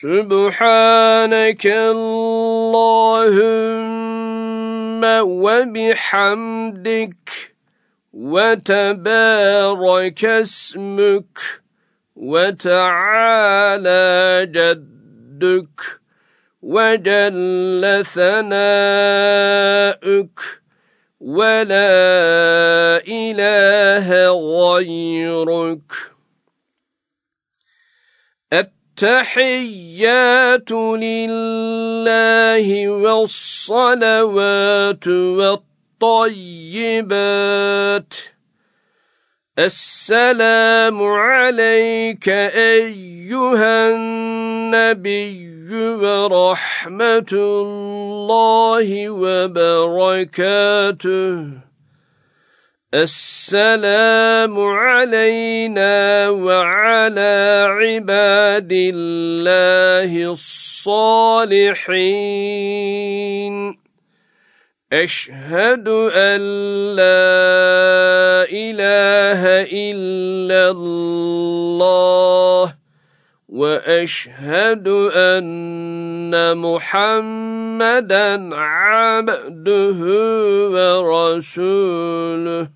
سبحانك اللهم وبحمدك وتبارك اسمك وتعالى جدك وجل ثناؤك ولا إله غيرك. التحيات لله والصلوات والطيبات. السلام عليك أيها النبي ورحمة الله وبركاته. السلام علينا وعلى عباد الله الصالحين. أشهد أن لا إله إلا الله وأشهد أن محمدا عبده ورسوله.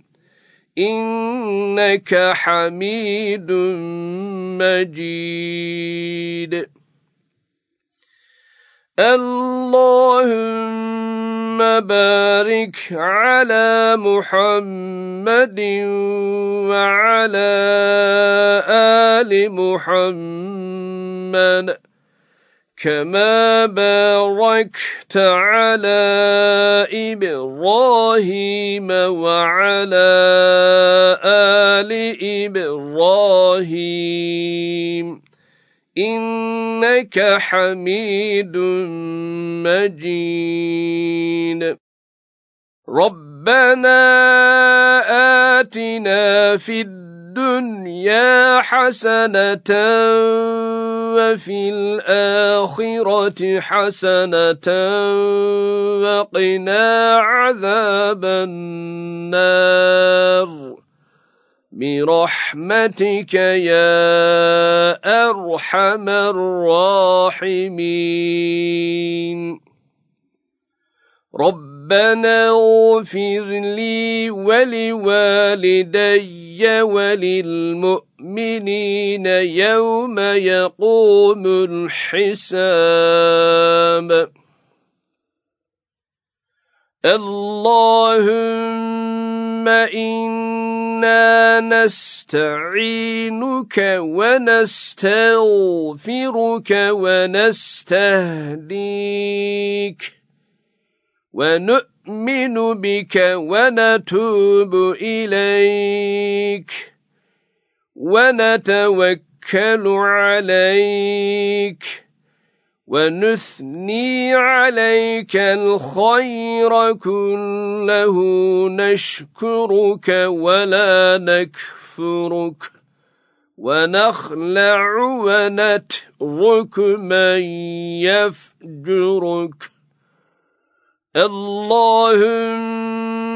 إنك حميد مجيد. اللهم بارك على محمد وعلى آل محمد. كما باركت على إبراهيم وعلى آل إبراهيم إنك حميد مجيد ربنا آتنا في الدنيا حسنة وفي الآخرة حسنة وقنا عذاب النار. برحمتك يا أرحم الراحمين. ربنا اغفر لي ولوالدي وللمؤمنين يوم يقوم الحساب. اللهم إنا نستعينك ونستغفرك ونستهديك. ونؤمن بك ونتوب إليك ونتوكل عليك ونثني عليك الخير كله نشكرك ولا نكفرك ونخلع ونترك من يفجرك اللهم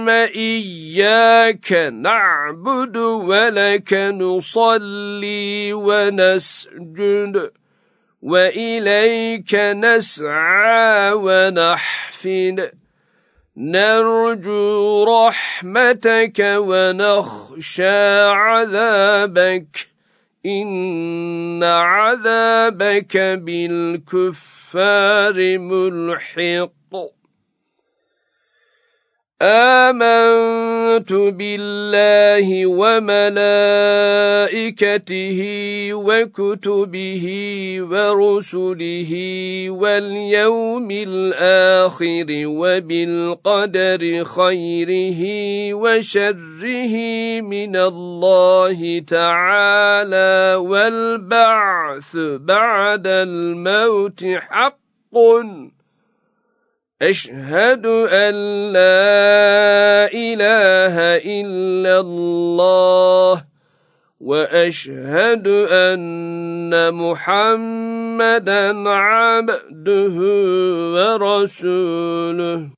إياك نعبد ولك نصلي ونسجد وإليك نسعى ونحفد. نرجو رحمتك ونخشى عذابك. إن عذابك بالكفار ملحق. آمنت بالله وملائكته وكتبه ورسله واليوم الآخر وبالقدر خيره وشره من الله تعالى والبعث بعد الموت حق. أشهد أن لا الله وأشهد أن محمدا عبده ورسوله.